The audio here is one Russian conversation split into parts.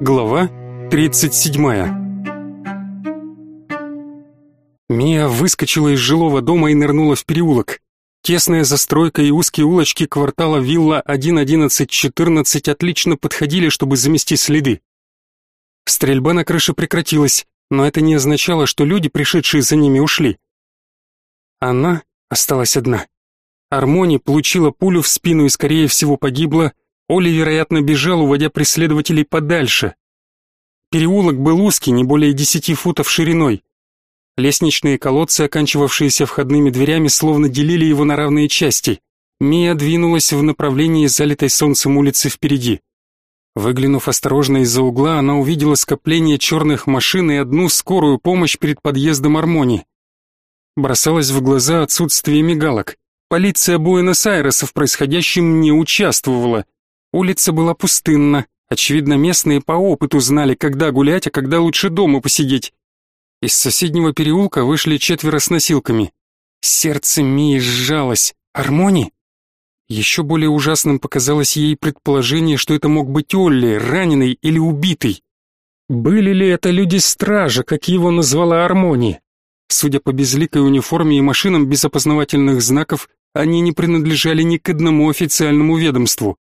Глава 37 Мия выскочила из жилого дома и нырнула в переулок. Тесная застройка и узкие улочки квартала Вилла 1.11.14 отлично подходили, чтобы замести следы. Стрельба на крыше прекратилась, но это не означало, что люди, пришедшие за ними, ушли. Она осталась одна. Армони получила пулю в спину и, скорее всего, погибла. Оли, вероятно, бежал, уводя преследователей подальше. Переулок был узкий, не более десяти футов шириной. Лестничные колодцы, оканчивавшиеся входными дверями, словно делили его на равные части. Мия двинулась в направлении залитой солнцем улицы впереди. Выглянув осторожно из-за угла, она увидела скопление черных машин и одну скорую помощь перед подъездом Армони. Бросалось в глаза отсутствие мигалок. Полиция Буэнос-Айреса в происходящем не участвовала. Улица была пустынна. Очевидно, местные по опыту знали, когда гулять, а когда лучше дома посидеть. Из соседнего переулка вышли четверо с носилками. Сердце Мии сжалось. Армони? Еще более ужасным показалось ей предположение, что это мог быть Олли, раненый или убитый. Были ли это люди-стража, как его назвала Армони? Судя по безликой униформе и машинам без опознавательных знаков, они не принадлежали ни к одному официальному ведомству.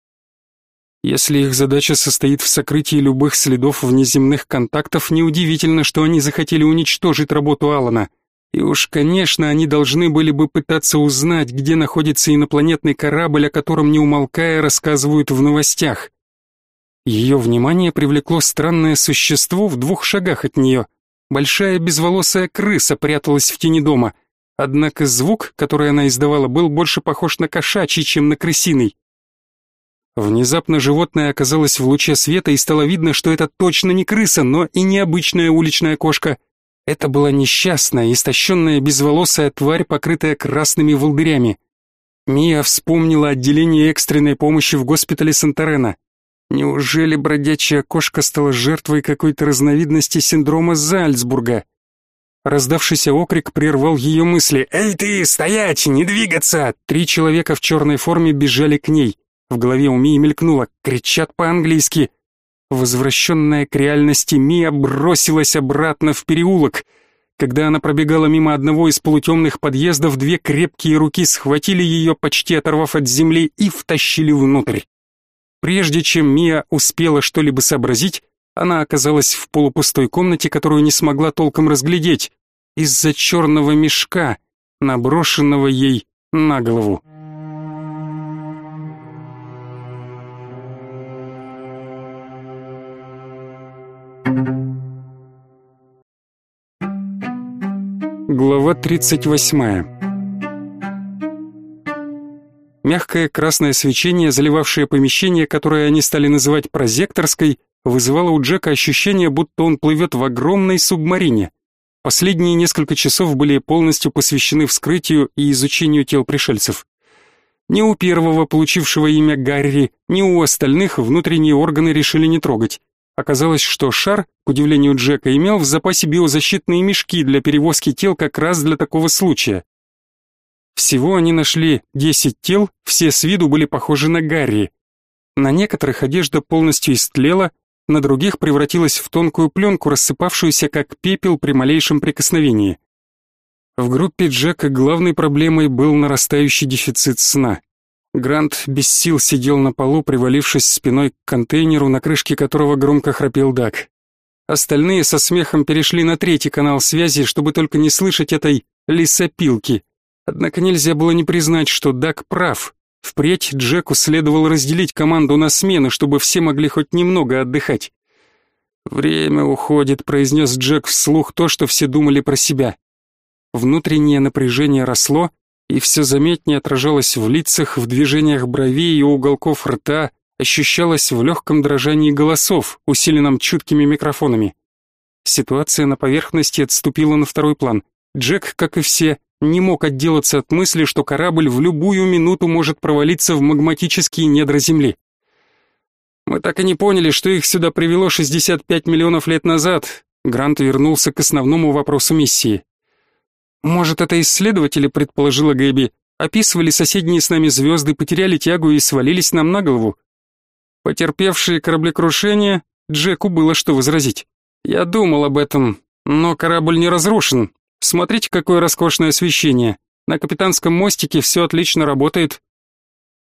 Если их задача состоит в сокрытии любых следов внеземных контактов, неудивительно, что они захотели уничтожить работу Алана. И уж, конечно, они должны были бы пытаться узнать, где находится инопланетный корабль, о котором не умолкая рассказывают в новостях. Ее внимание привлекло странное существо в двух шагах от нее. Большая безволосая крыса пряталась в тени дома. Однако звук, который она издавала, был больше похож на кошачий, чем на крысиный. Внезапно животное оказалось в луче света и стало видно, что это точно не крыса, но и не обычная уличная кошка. Это была несчастная, истощенная, безволосая тварь, покрытая красными волдырями. Мия вспомнила отделение экстренной помощи в госпитале Санторена. Неужели бродячая кошка стала жертвой какой-то разновидности синдрома Зальцбурга? Раздавшийся окрик прервал ее мысли. «Эй ты, стоять, не двигаться!» Три человека в черной форме бежали к ней. В голове у Мии мелькнуло «кричат по-английски». Возвращенная к реальности Мия бросилась обратно в переулок. Когда она пробегала мимо одного из полутемных подъездов, две крепкие руки схватили ее, почти оторвав от земли, и втащили внутрь. Прежде чем Мия успела что-либо сообразить, она оказалась в полупустой комнате, которую не смогла толком разглядеть, из-за черного мешка, наброшенного ей на голову. Глава 38. Мягкое красное свечение, заливавшее помещение, которое они стали называть прозекторской, вызывало у Джека ощущение, будто он плывет в огромной субмарине. Последние несколько часов были полностью посвящены вскрытию и изучению тел пришельцев. Ни у первого, получившего имя Гарри, ни у остальных внутренние органы решили не трогать. Оказалось, что шар, к удивлению Джека, имел в запасе биозащитные мешки для перевозки тел как раз для такого случая. Всего они нашли 10 тел, все с виду были похожи на Гарри. На некоторых одежда полностью истлела, на других превратилась в тонкую пленку, рассыпавшуюся как пепел при малейшем прикосновении. В группе Джека главной проблемой был нарастающий дефицит сна. Грант без сил сидел на полу, привалившись спиной к контейнеру, на крышке которого громко храпел Дак. Остальные со смехом перешли на третий канал связи, чтобы только не слышать этой лесопилки. Однако нельзя было не признать, что Дак прав. Впредь Джеку следовало разделить команду на смены, чтобы все могли хоть немного отдыхать. «Время уходит», — произнес Джек вслух то, что все думали про себя. Внутреннее напряжение росло, и все заметнее отражалось в лицах, в движениях бровей и уголков рта, ощущалось в легком дрожании голосов, усиленном чуткими микрофонами. Ситуация на поверхности отступила на второй план. Джек, как и все, не мог отделаться от мысли, что корабль в любую минуту может провалиться в магматические недра Земли. Мы так и не поняли, что их сюда привело 65 миллионов лет назад. Грант вернулся к основному вопросу миссии. «Может, это исследователи, — предположила Гэби, — описывали соседние с нами звезды, потеряли тягу и свалились нам на голову. Потерпевшие кораблекрушение, Джеку было что возразить. Я думал об этом, но корабль не разрушен. Смотрите, какое роскошное освещение. На капитанском мостике все отлично работает.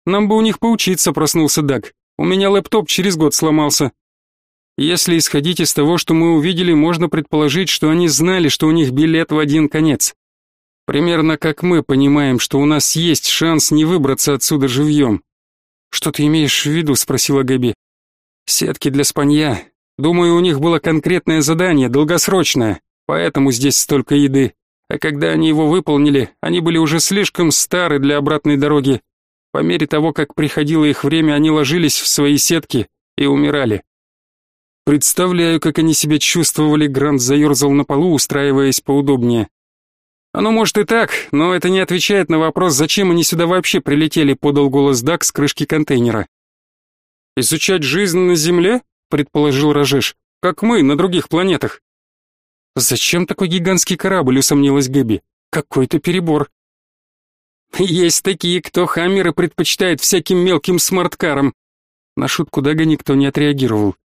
Нам бы у них поучиться, проснулся Даг. У меня лэптоп через год сломался. Если исходить из того, что мы увидели, можно предположить, что они знали, что у них билет в один конец. Примерно как мы понимаем, что у нас есть шанс не выбраться отсюда живьем. Что ты имеешь в виду, спросила Габи. Сетки для спанья. Думаю, у них было конкретное задание, долгосрочное, поэтому здесь столько еды. А когда они его выполнили, они были уже слишком стары для обратной дороги. По мере того, как приходило их время, они ложились в свои сетки и умирали. Представляю, как они себя чувствовали, Грант заерзал на полу, устраиваясь поудобнее. «Оно может и так, но это не отвечает на вопрос, зачем они сюда вообще прилетели», подал голос Дак с крышки контейнера. «Изучать жизнь на Земле?» предположил Рожеш. «Как мы, на других планетах». «Зачем такой гигантский корабль?» усомнилась Гэби. «Какой-то перебор». «Есть такие, кто хаммеры предпочитает всяким мелким смарткарам». На шутку Дага никто не отреагировал.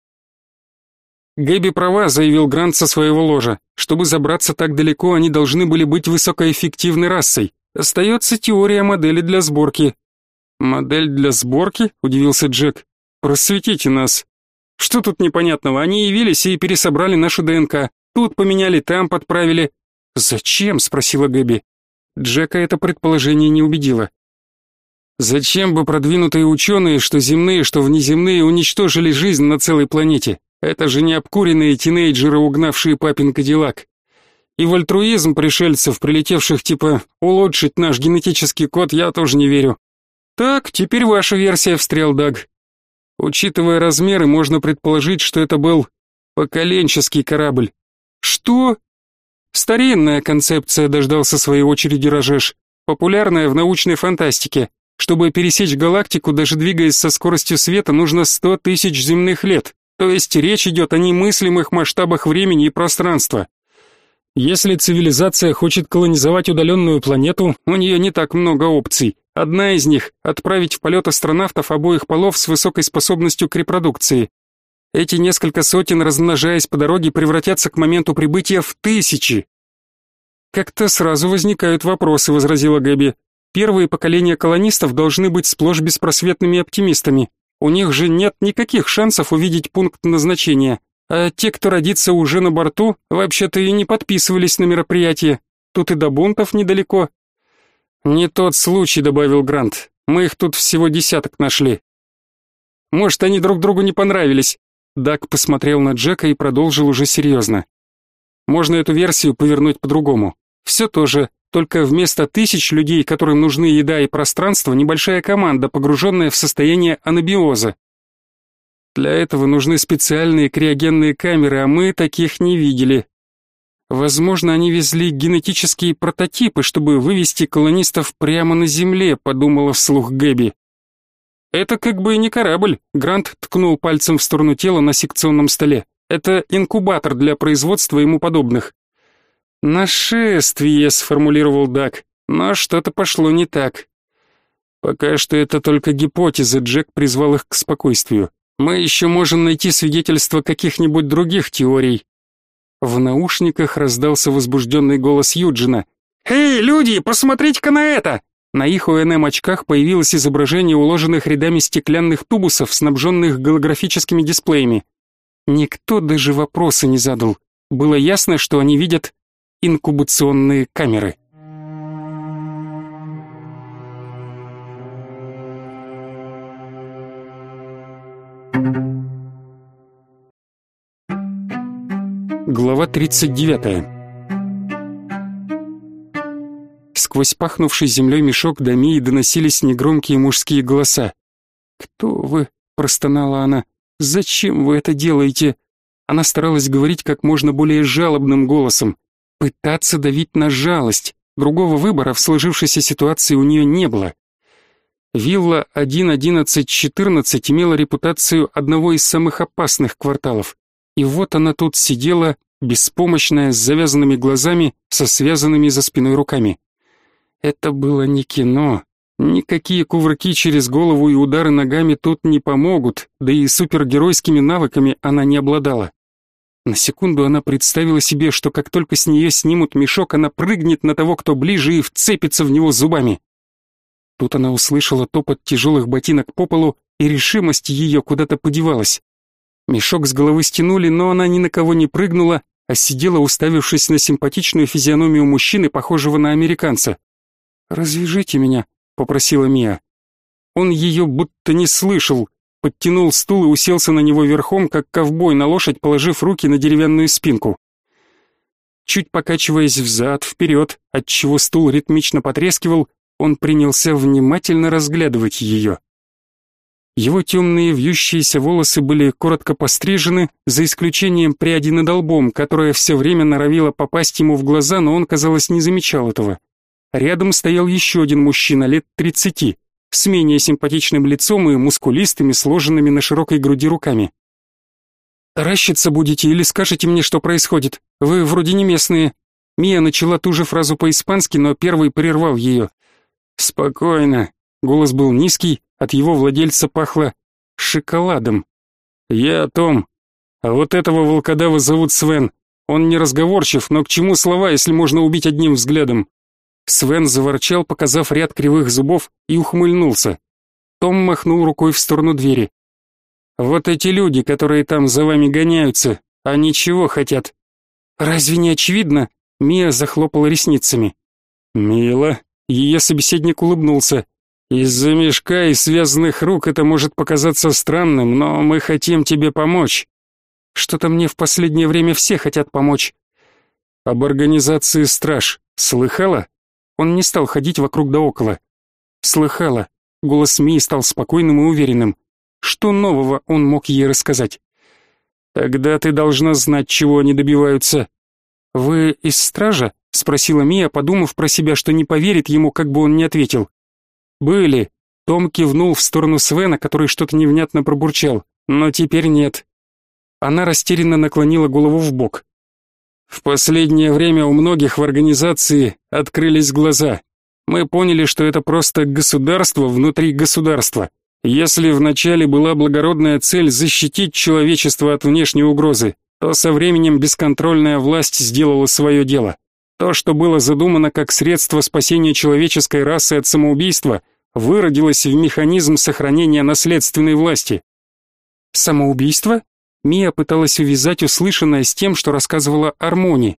Гэби права, заявил Грант со своего ложа. Чтобы забраться так далеко, они должны были быть высокоэффективной расой. Остается теория модели для сборки. Модель для сборки? удивился Джек. Просветите нас. Что тут непонятного? Они явились и пересобрали нашу ДНК. Тут поменяли, там подправили. Зачем? спросила Гэби. Джека это предположение не убедило. Зачем бы продвинутые ученые, что земные, что внеземные, уничтожили жизнь на целой планете? Это же не обкуренные тинейджеры, угнавшие папин кадиллак. И в альтруизм пришельцев, прилетевших типа улучшить наш генетический код, я тоже не верю. Так, теперь ваша версия, встрял Даг. Учитывая размеры, можно предположить, что это был поколенческий корабль. Что? Старинная концепция, дождался своей очереди Рожеш. Популярная в научной фантастике. Чтобы пересечь галактику, даже двигаясь со скоростью света, нужно сто тысяч земных лет. То есть речь идет о немыслимых масштабах времени и пространства. Если цивилизация хочет колонизовать удаленную планету, у нее не так много опций. Одна из них — отправить в полет астронавтов обоих полов с высокой способностью к репродукции. Эти несколько сотен, размножаясь по дороге, превратятся к моменту прибытия в тысячи. «Как-то сразу возникают вопросы», — возразила Гэби. «Первые поколения колонистов должны быть сплошь беспросветными оптимистами. У них же нет никаких шансов увидеть пункт назначения. А те, кто родится уже на борту, вообще-то и не подписывались на мероприятие. Тут и до бунтов недалеко. Не тот случай, добавил Грант. Мы их тут всего десяток нашли. Может, они друг другу не понравились. Дак посмотрел на Джека и продолжил уже серьезно. Можно эту версию повернуть по-другому. Все то же, только вместо тысяч людей, которым нужны еда и пространство, небольшая команда, погруженная в состояние анабиоза. Для этого нужны специальные криогенные камеры, а мы таких не видели. Возможно, они везли генетические прототипы, чтобы вывести колонистов прямо на Земле, подумала вслух Гэби. Это как бы не корабль, Грант ткнул пальцем в сторону тела на секционном столе. Это инкубатор для производства ему подобных. «Нашествие», — сформулировал Дак, но что-то пошло не так. «Пока что это только гипотезы», — Джек призвал их к спокойствию. «Мы еще можем найти свидетельства каких-нибудь других теорий». В наушниках раздался возбужденный голос Юджина. «Эй, люди, посмотрите-ка на это!» На их ОНМ-очках появилось изображение уложенных рядами стеклянных тубусов, снабженных голографическими дисплеями. Никто даже вопроса не задал. Было ясно, что они видят инкубационные камеры. Глава 39. Сквозь пахнувший землей мешок до Мии доносились негромкие мужские голоса. «Кто вы?» — простонала она. «Зачем вы это делаете?» Она старалась говорить как можно более жалобным голосом. Пытаться давить на жалость. Другого выбора в сложившейся ситуации у нее не было. Вилла 1.11.14 имела репутацию одного из самых опасных кварталов. И вот она тут сидела, беспомощная, с завязанными глазами, со связанными за спиной руками. Это было не кино, Никакие кувырки через голову и удары ногами тут не помогут, да и супергеройскими навыками она не обладала. На секунду она представила себе, что как только с нее снимут мешок, она прыгнет на того, кто ближе, и вцепится в него зубами. Тут она услышала топот тяжелых ботинок по полу, и решимость ее куда-то подевалась. Мешок с головы стянули, но она ни на кого не прыгнула, а сидела, уставившись на симпатичную физиономию мужчины, похожего на американца. «Развяжите меня», — попросила Мия. Он ее будто не слышал, подтянул стул и уселся на него верхом, как ковбой на лошадь, положив руки на деревянную спинку. Чуть покачиваясь взад, вперед, отчего стул ритмично потрескивал, он принялся внимательно разглядывать ее. Его темные вьющиеся волосы были коротко пострижены, за исключением пряди над лбом, которая все время норовила попасть ему в глаза, но он, казалось, не замечал этого. Рядом стоял еще один мужчина лет тридцати, с менее симпатичным лицом и мускулистыми, сложенными на широкой груди руками. «Таращиться будете или скажете мне, что происходит? Вы вроде не местные». Мия начала ту же фразу по-испански, но первый прервал ее. «Спокойно». Голос был низкий, от его владельца пахло шоколадом. «Я о том. А вот этого волкодава зовут Свен. Он не разговорчив, но к чему слова, если можно убить одним взглядом?» Свен заворчал, показав ряд кривых зубов, и ухмыльнулся. Том махнул рукой в сторону двери. «Вот эти люди, которые там за вами гоняются, они чего хотят?» «Разве не очевидно?» Мия захлопала ресницами. «Мило». Ее собеседник улыбнулся. «Из-за мешка и связанных рук это может показаться странным, но мы хотим тебе помочь». «Что-то мне в последнее время все хотят помочь». «Об организации «Страж» слыхала?» Он не стал ходить вокруг да около. Слыхала. Голос Мии стал спокойным и уверенным. Что нового он мог ей рассказать? Тогда ты должна знать, чего они добиваются. Вы из стража? спросила Мия, подумав про себя, что не поверит ему, как бы он не ответил. Были. Том кивнул в сторону Свена, который что-то невнятно пробурчал. Но теперь нет. Она растерянно наклонила голову в бок. В последнее время у многих в организации открылись глаза. Мы поняли, что это просто государство внутри государства. Если вначале была благородная цель защитить человечество от внешней угрозы, то со временем бесконтрольная власть сделала свое дело. То, что было задумано как средство спасения человеческой расы от самоубийства, выродилось в механизм сохранения наследственной власти. Самоубийство? Мия пыталась увязать услышанное с тем, что рассказывала Армони.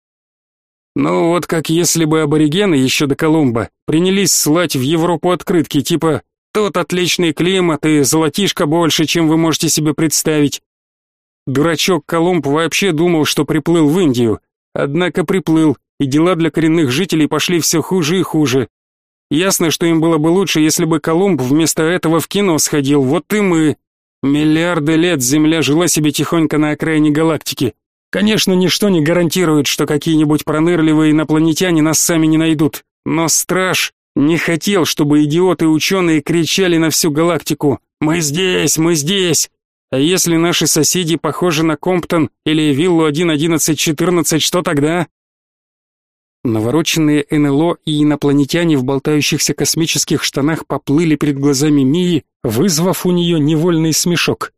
Ну вот как если бы аборигены еще до Колумба принялись слать в Европу открытки типа «Тут отличный климат и золотишко больше, чем вы можете себе представить». Дурачок Колумб вообще думал, что приплыл в Индию, однако приплыл, и дела для коренных жителей пошли все хуже и хуже. Ясно, что им было бы лучше, если бы Колумб вместо этого в кино сходил, вот и мы. Миллиарды лет Земля жила себе тихонько на окраине галактики. Конечно, ничто не гарантирует, что какие-нибудь пронырливые инопланетяне нас сами не найдут. Но страж не хотел, чтобы идиоты-ученые кричали на всю галактику «Мы здесь! Мы здесь!» А если наши соседи похожи на Комптон или виллу 11114, что тогда? Навороченные НЛО и инопланетяне в болтающихся космических штанах поплыли перед глазами Мии, вызвав у нее невольный смешок.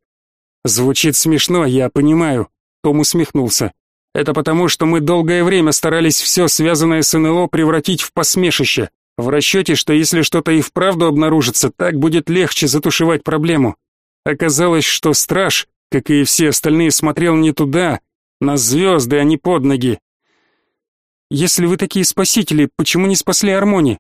«Звучит смешно, я понимаю», — Том усмехнулся. «Это потому, что мы долгое время старались все связанное с НЛО превратить в посмешище, в расчете, что если что-то и вправду обнаружится, так будет легче затушевать проблему. Оказалось, что страж, как и все остальные, смотрел не туда, на звезды, а не под ноги, если вы такие спасители, почему не спасли Армони?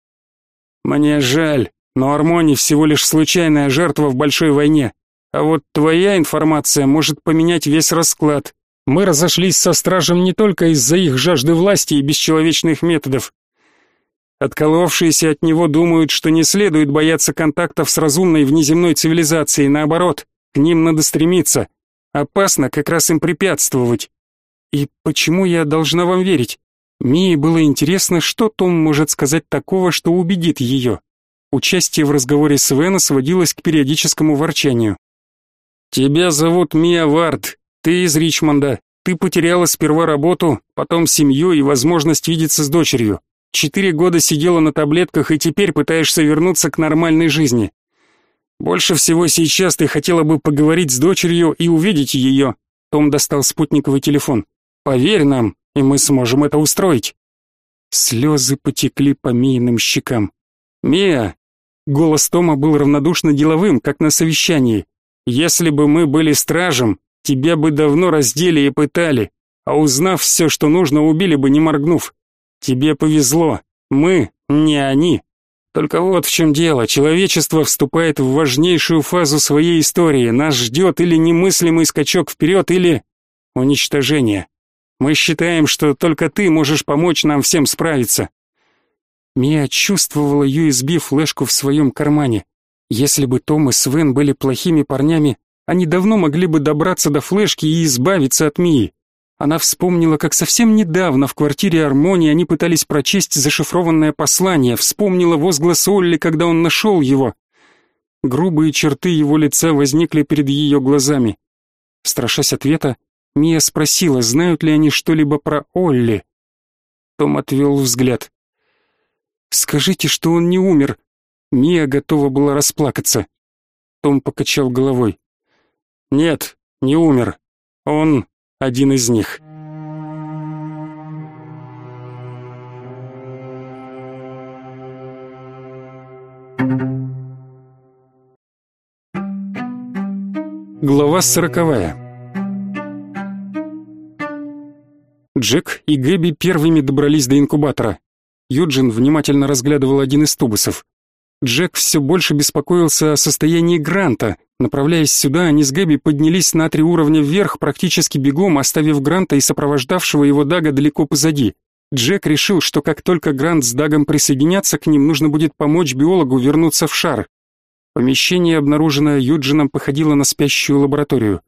Мне жаль, но Армони всего лишь случайная жертва в большой войне. А вот твоя информация может поменять весь расклад. Мы разошлись со стражем не только из-за их жажды власти и бесчеловечных методов. Отколовшиеся от него думают, что не следует бояться контактов с разумной внеземной цивилизацией, наоборот, к ним надо стремиться. Опасно как раз им препятствовать. И почему я должна вам верить? Мии было интересно, что Том может сказать такого, что убедит ее. Участие в разговоре с Вена сводилось к периодическому ворчанию. «Тебя зовут Мия Вард, ты из Ричмонда. Ты потеряла сперва работу, потом семью и возможность видеться с дочерью. Четыре года сидела на таблетках и теперь пытаешься вернуться к нормальной жизни. Больше всего сейчас ты хотела бы поговорить с дочерью и увидеть ее. Том достал спутниковый телефон. Поверь нам, и мы сможем это устроить. Слезы потекли по Мииным щекам. Мия, голос Тома был равнодушно деловым, как на совещании. Если бы мы были стражем, тебя бы давно раздели и пытали, а узнав все, что нужно, убили бы не моргнув. Тебе повезло. Мы не они. Только вот в чем дело, человечество вступает в важнейшую фазу своей истории. Нас ждет или немыслимый скачок вперед, или уничтожение. Мы считаем, что только ты можешь помочь нам всем справиться. Мия чувствовала USB-флешку в своем кармане. Если бы Том и Свен были плохими парнями, они давно могли бы добраться до флешки и избавиться от Мии. Она вспомнила, как совсем недавно в квартире Армонии они пытались прочесть зашифрованное послание, вспомнила возглас Олли, когда он нашел его. Грубые черты его лица возникли перед ее глазами. Страшась ответа, Мия спросила, знают ли они что-либо про Олли. Том отвел взгляд. «Скажите, что он не умер». Мия готова была расплакаться. Том покачал головой. «Нет, не умер. Он один из них. Глава сороковая. Джек и Гэби первыми добрались до инкубатора. Юджин внимательно разглядывал один из тубусов. Джек все больше беспокоился о состоянии Гранта. Направляясь сюда, они с Гэби поднялись на три уровня вверх практически бегом, оставив Гранта и сопровождавшего его Дага далеко позади. Джек решил, что как только Грант с Дагом присоединятся к ним, нужно будет помочь биологу вернуться в шар. Помещение, обнаруженное Юджином, походило на спящую лабораторию.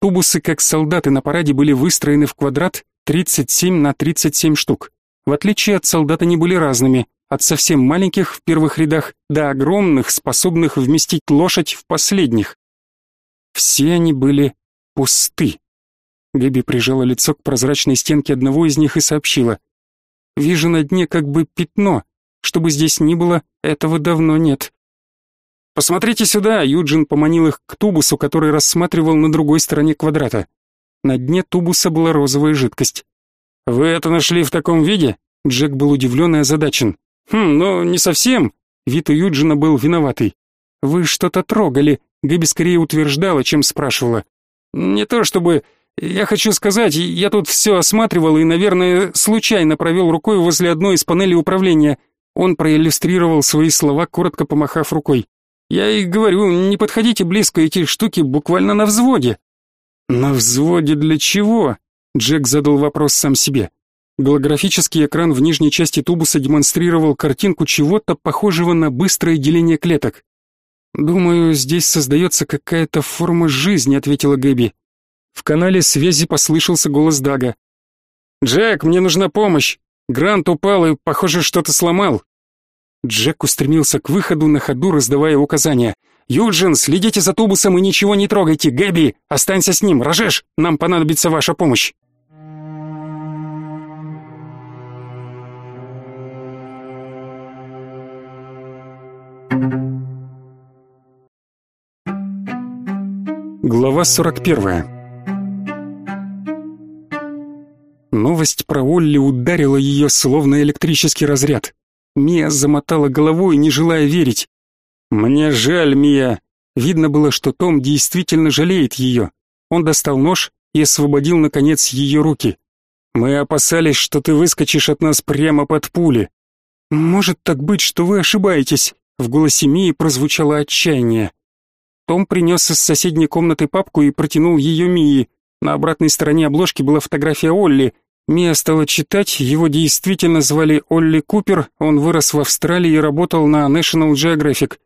Тубусы, как солдаты на параде, были выстроены в квадрат 37 на 37 штук. В отличие от солдат, они были разными от совсем маленьких в первых рядах до огромных, способных вместить лошадь в последних. Все они были пусты. Гэби прижала лицо к прозрачной стенке одного из них и сообщила. «Вижу на дне как бы пятно. Чтобы здесь ни было, этого давно нет». «Посмотрите сюда!» — Юджин поманил их к тубусу, который рассматривал на другой стороне квадрата. На дне тубуса была розовая жидкость. «Вы это нашли в таком виде?» Джек был удивлен и озадачен. «Хм, но не совсем». Вид у Юджина был виноватый. «Вы что-то трогали», — Гэби скорее утверждала, чем спрашивала. «Не то чтобы... Я хочу сказать, я тут все осматривал и, наверное, случайно провел рукой возле одной из панелей управления». Он проиллюстрировал свои слова, коротко помахав рукой. «Я и говорю, не подходите близко, эти штуки буквально на взводе». «На взводе для чего?» Джек задал вопрос сам себе. Голографический экран в нижней части тубуса демонстрировал картинку чего-то похожего на быстрое деление клеток. «Думаю, здесь создается какая-то форма жизни», — ответила Гэби. В канале связи послышался голос Дага. «Джек, мне нужна помощь! Грант упал и, похоже, что-то сломал!» Джек устремился к выходу на ходу, раздавая указания. «Юджин, следите за тубусом и ничего не трогайте! Гэби, останься с ним! Рожеш, нам понадобится ваша помощь!» Глава 41. Новость про Олли ударила ее словно электрический разряд. Мия замотала головой, не желая верить. «Мне жаль, Мия». Видно было, что Том действительно жалеет ее. Он достал нож и освободил, наконец, ее руки. «Мы опасались, что ты выскочишь от нас прямо под пули». «Может так быть, что вы ошибаетесь?» В голосе Мии прозвучало отчаяние. Том принес из соседней комнаты папку и протянул ее Мии. На обратной стороне обложки была фотография Олли. Мия стала читать, его действительно звали Олли Купер, он вырос в Австралии и работал на National Geographic.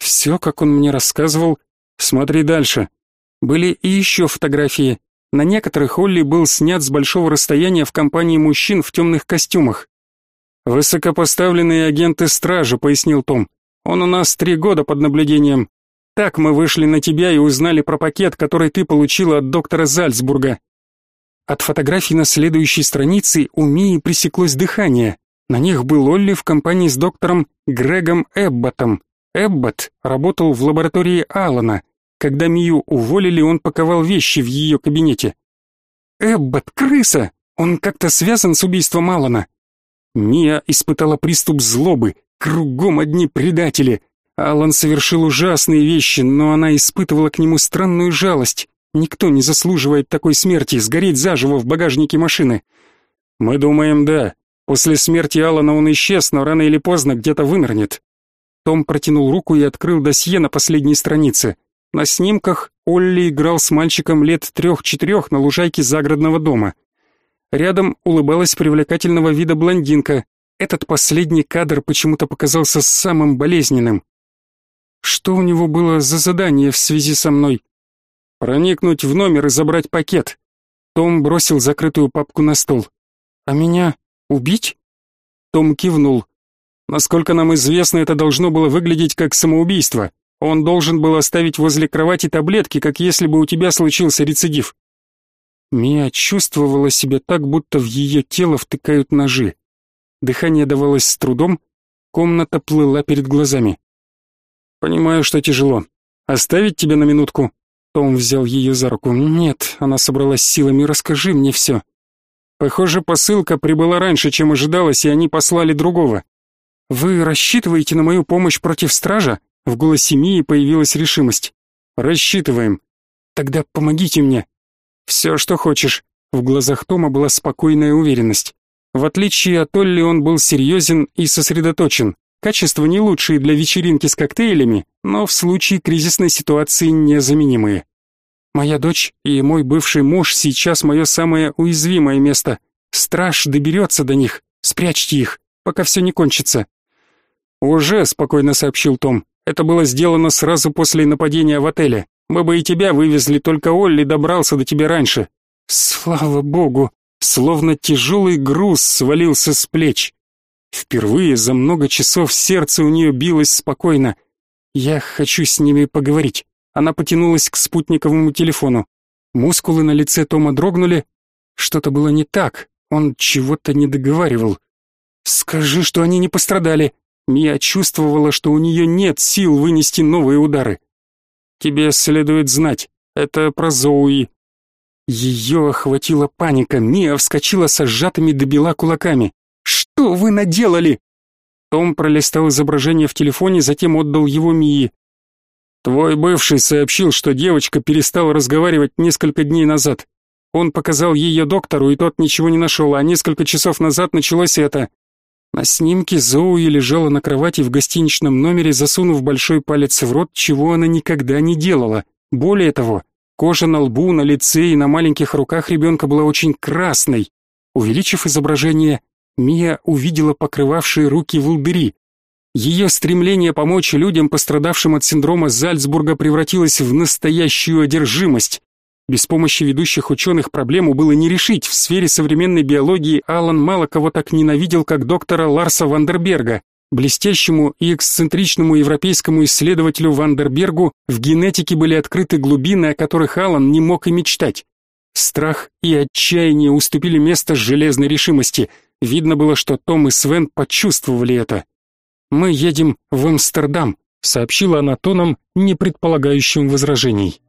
Все, как он мне рассказывал. Смотри дальше. Были и еще фотографии. На некоторых Олли был снят с большого расстояния в компании мужчин в темных костюмах. «Высокопоставленные агенты стражи», — пояснил Том. «Он у нас три года под наблюдением. Так мы вышли на тебя и узнали про пакет, который ты получила от доктора Зальцбурга. От фотографии на следующей странице у Мии пресеклось дыхание. На них был Олли в компании с доктором Грегом Эбботом. Эббот работал в лаборатории Алана. Когда Мию уволили, он паковал вещи в ее кабинете. Эббот, крыса! Он как-то связан с убийством Алана. Мия испытала приступ злобы. Кругом одни предатели. Алан совершил ужасные вещи, но она испытывала к нему странную жалость. Никто не заслуживает такой смерти, сгореть заживо в багажнике машины. Мы думаем, да. После смерти Алана он исчез, но рано или поздно где-то вынырнет. Том протянул руку и открыл досье на последней странице. На снимках Олли играл с мальчиком лет трех-четырех на лужайке загородного дома. Рядом улыбалась привлекательного вида блондинка. Этот последний кадр почему-то показался самым болезненным. Что у него было за задание в связи со мной? Проникнуть в номер и забрать пакет. Том бросил закрытую папку на стол. А меня убить? Том кивнул. Насколько нам известно, это должно было выглядеть как самоубийство. Он должен был оставить возле кровати таблетки, как если бы у тебя случился рецидив. Мия чувствовала себя так, будто в ее тело втыкают ножи. Дыхание давалось с трудом, комната плыла перед глазами. Понимаю, что тяжело. Оставить тебя на минутку? Том взял ее за руку. Нет, она собралась силами. Расскажи мне все. Похоже, посылка прибыла раньше, чем ожидалось, и они послали другого. Вы рассчитываете на мою помощь против стража? В голосе Мии появилась решимость. Рассчитываем. Тогда помогите мне. Все, что хочешь. В глазах Тома была спокойная уверенность. В отличие от Олли, он был серьезен и сосредоточен. Качества не лучшие для вечеринки с коктейлями, но в случае кризисной ситуации незаменимые. Моя дочь и мой бывший муж сейчас мое самое уязвимое место. Страж доберется до них. Спрячьте их, пока все не кончится. Уже, спокойно сообщил Том. Это было сделано сразу после нападения в отеле. Мы бы и тебя вывезли, только Олли добрался до тебя раньше. Слава богу, словно тяжелый груз свалился с плеч. Впервые за много часов сердце у нее билось спокойно. Я хочу с ними поговорить. Она потянулась к спутниковому телефону. Мускулы на лице Тома дрогнули. Что-то было не так. Он чего-то не договаривал. Скажи, что они не пострадали. Мия чувствовала, что у нее нет сил вынести новые удары. Тебе следует знать, это про Зоуи. Ее охватила паника. Мия вскочила со сжатыми до бела кулаками. Что вы наделали?» Том пролистал изображение в телефоне, затем отдал его Мии. «Твой бывший сообщил, что девочка перестала разговаривать несколько дней назад. Он показал ее доктору, и тот ничего не нашел, а несколько часов назад началось это. На снимке Зоуи лежала на кровати в гостиничном номере, засунув большой палец в рот, чего она никогда не делала. Более того, кожа на лбу, на лице и на маленьких руках ребенка была очень красной. Увеличив изображение, Мия увидела покрывавшие руки волдыри. Ее стремление помочь людям, пострадавшим от синдрома Зальцбурга, превратилось в настоящую одержимость. Без помощи ведущих ученых проблему было не решить. В сфере современной биологии Алан мало кого так ненавидел, как доктора Ларса Вандерберга. Блестящему и эксцентричному европейскому исследователю Вандербергу в генетике были открыты глубины, о которых Алан не мог и мечтать. Страх и отчаяние уступили место железной решимости – Видно было, что Том и Свен почувствовали это. «Мы едем в Амстердам», — сообщила она тоном, не предполагающим возражений.